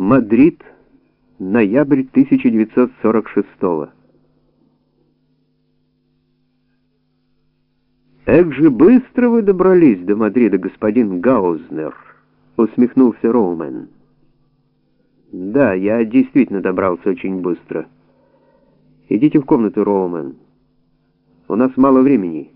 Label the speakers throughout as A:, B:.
A: Мадрид, ноябрь 1946 «Эк же быстро вы добрались до Мадрида, господин Гаузнер!» — усмехнулся Роумен. «Да, я действительно добрался очень быстро. Идите в комнату, Роумен. У нас мало времени».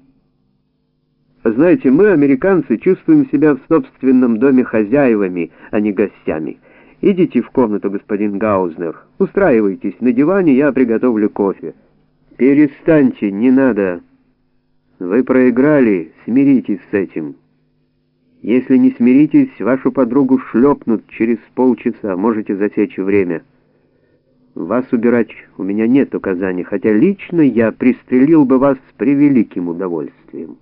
A: Знаете, мы, американцы, чувствуем себя в собственном доме хозяевами, а не гостями. Идите в комнату, господин Гаузнер. Устраивайтесь на диване, я приготовлю кофе. Перестаньте, не надо. Вы проиграли, смиритесь с этим. Если не смиритесь, вашу подругу шлепнут через полчаса, можете засечь время. Вас убирать у меня нет указаний, хотя лично я пристрелил бы вас с превеликим удовольствием.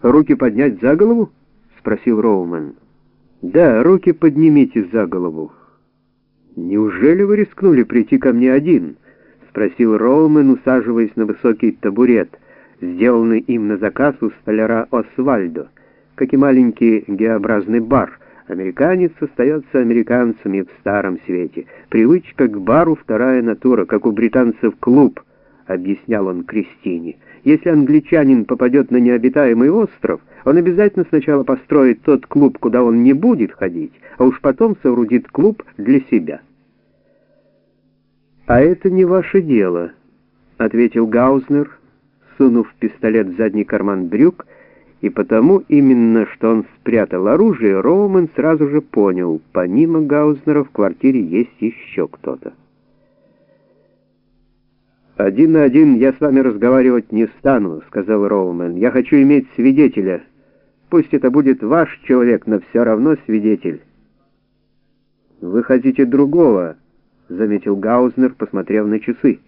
A: «Руки поднять за голову?» — спросил Роуман. «Да, руки поднимите за голову». «Неужели вы рискнули прийти ко мне один?» — спросил Роумен, усаживаясь на высокий табурет, сделанный им на заказ у столяра Освальдо, как и маленький Г-образный бар. Американец остается американцами в старом свете. Привычка к бару — вторая натура, как у британцев клуб —— объяснял он Кристине. «Если англичанин попадет на необитаемый остров, он обязательно сначала построит тот клуб, куда он не будет ходить, а уж потом соорудит клуб для себя». «А это не ваше дело», — ответил Гаузнер, сунув пистолет в задний карман брюк, и потому именно, что он спрятал оружие, Роумен сразу же понял, помимо Гаузнера в квартире есть еще кто-то. «Один на один я с вами разговаривать не стану», — сказал Роумен. «Я хочу иметь свидетеля. Пусть это будет ваш человек, но все равно свидетель». «Вы хотите другого», — заметил Гаузнер, посмотрев на часы.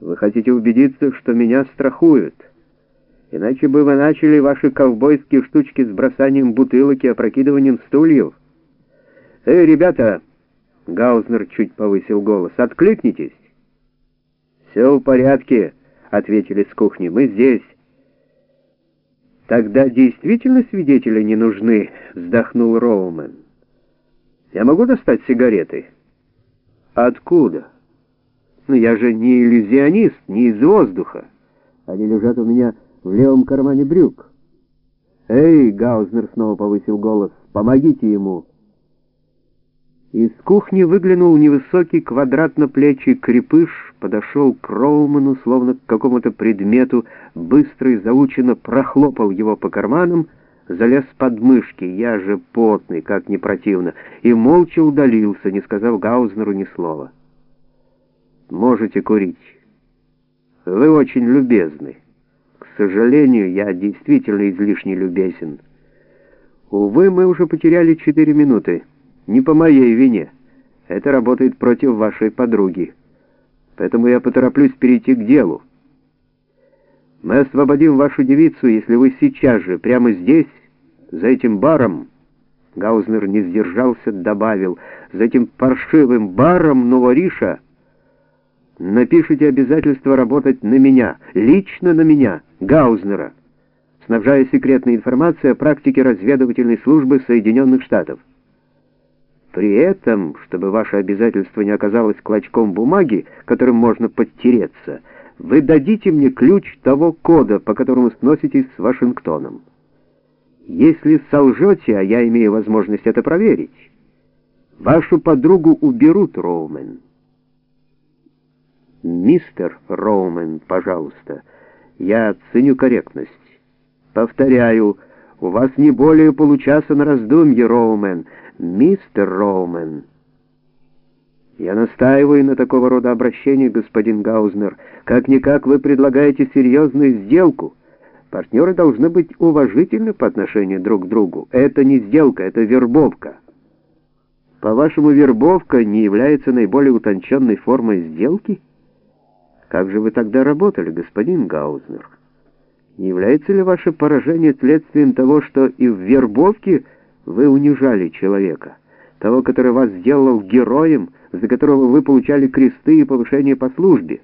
A: «Вы хотите убедиться, что меня страхуют. Иначе бы вы начали ваши ковбойские штучки с бросанием бутылок и опрокидыванием стульев». «Эй, ребята!» — Гаузнер чуть повысил голос. «Откликнитесь!» «Все в порядке», — ответили с кухни, — «мы здесь». «Тогда действительно свидетели не нужны», — вздохнул Роумен. «Я могу достать сигареты?» «Откуда?» «Ну, я же не иллюзионист, не из воздуха. Они лежат у меня в левом кармане брюк». «Эй!» — Гаузнер снова повысил голос. «Помогите ему!» Из кухни выглянул невысокий квадратно-плечий крепыш, подошел к Роуману, словно к какому-то предмету, быстро и заученно прохлопал его по карманам, залез под мышки, я же потный, как не противно, и молча удалился, не сказав Гаузнеру ни слова. «Можете курить. Вы очень любезны. К сожалению, я действительно излишне любезен. Увы, мы уже потеряли четыре минуты». Не по моей вине. Это работает против вашей подруги. Поэтому я потороплюсь перейти к делу. Мы освободим вашу девицу, если вы сейчас же, прямо здесь, за этим баром, Гаузнер не сдержался, добавил, за этим паршивым баром Новориша напишите обязательство работать на меня, лично на меня, Гаузнера, снабжая секретной информацией о практике разведывательной службы Соединенных Штатов. При этом, чтобы ваше обязательство не оказалось клочком бумаги, которым можно подтереться, вы дадите мне ключ того кода, по которому сноситесь с Вашингтоном. Если солжете, а я имею возможность это проверить, вашу подругу уберут, Роумен. Мистер Роумен, пожалуйста, я ценю корректность. Повторяю, у вас не более получаса на раздумье, Роумен, «Мистер Роумен». «Я настаиваю на такого рода обращении, господин Гаузнер. Как-никак вы предлагаете серьезную сделку. Партнеры должны быть уважительны по отношению друг к другу. Это не сделка, это вербовка». «По-вашему, вербовка не является наиболее утонченной формой сделки?» «Как же вы тогда работали, господин Гаузнер? Не является ли ваше поражение следствием того, что и в вербовке – вы унижали человека, того, который вас сделал героем, за которого вы получали кресты и повышение по службе.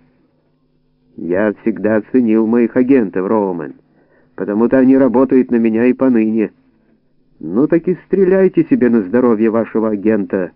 A: Я всегда ценил моих агентов, Роумен, потому-то они работают на меня и поныне. Ну так и стреляйте себе на здоровье вашего агента,